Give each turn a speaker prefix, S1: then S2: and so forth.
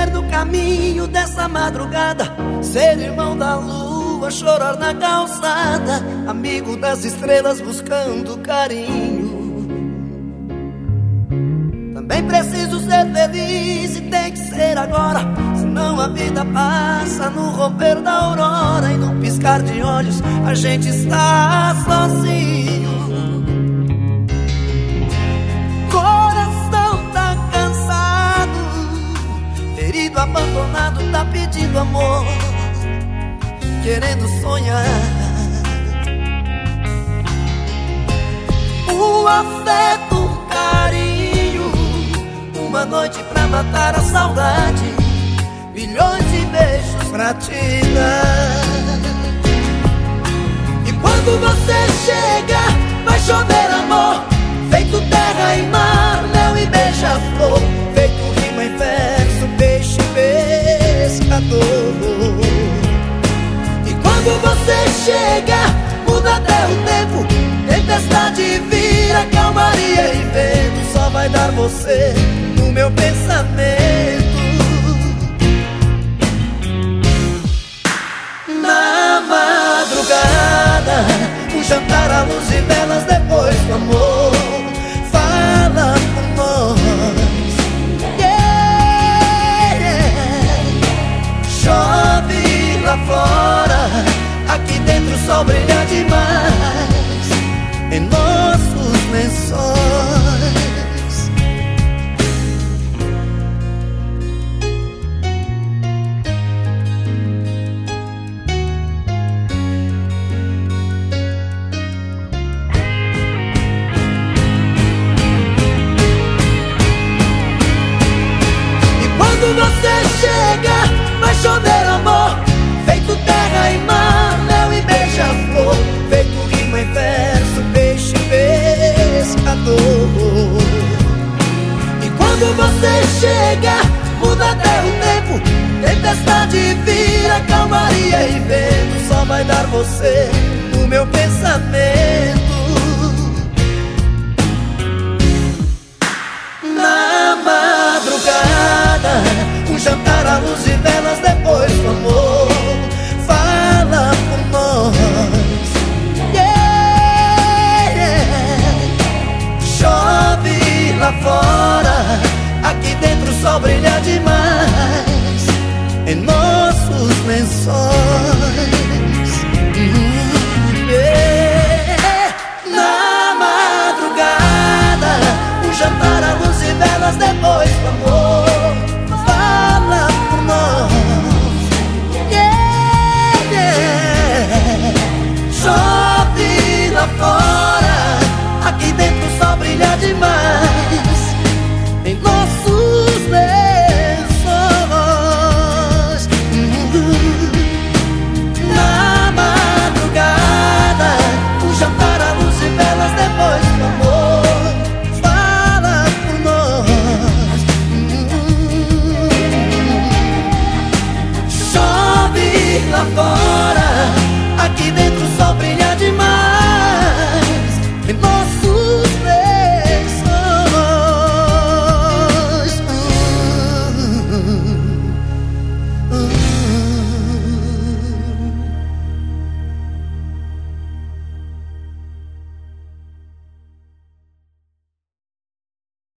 S1: Perder no caminho dessa madrugada. Ser irmão da lua, chorar na calçada. Amigo das estrelas buscando carinho. Também preciso ser feliz e tem que ser agora. Senão a vida passa no romper da aurora E no piscar de olhos. A gente está sozinho pedindo amor, querendo sonhar. O afeto, o carinho, uma noite pra matar a saudade, milhões de beijos pra te dar. E quando você chega, vai chover amor, feito terra você chega, muda até o tempo. Tempestade vira, calmaria e vento. Só vai dar você no meu pensamento. Na madrugada, um jantar à luz e velas depois do amor. Amor Feito terra e mar, mel e beija-flor Feito rima e verso, peixe pescador. E quando você chega, muda até o tempo Tempestade vira, calmaria e vento Só vai dar você no meu pensamento. Na madrugada, um jantar à luz e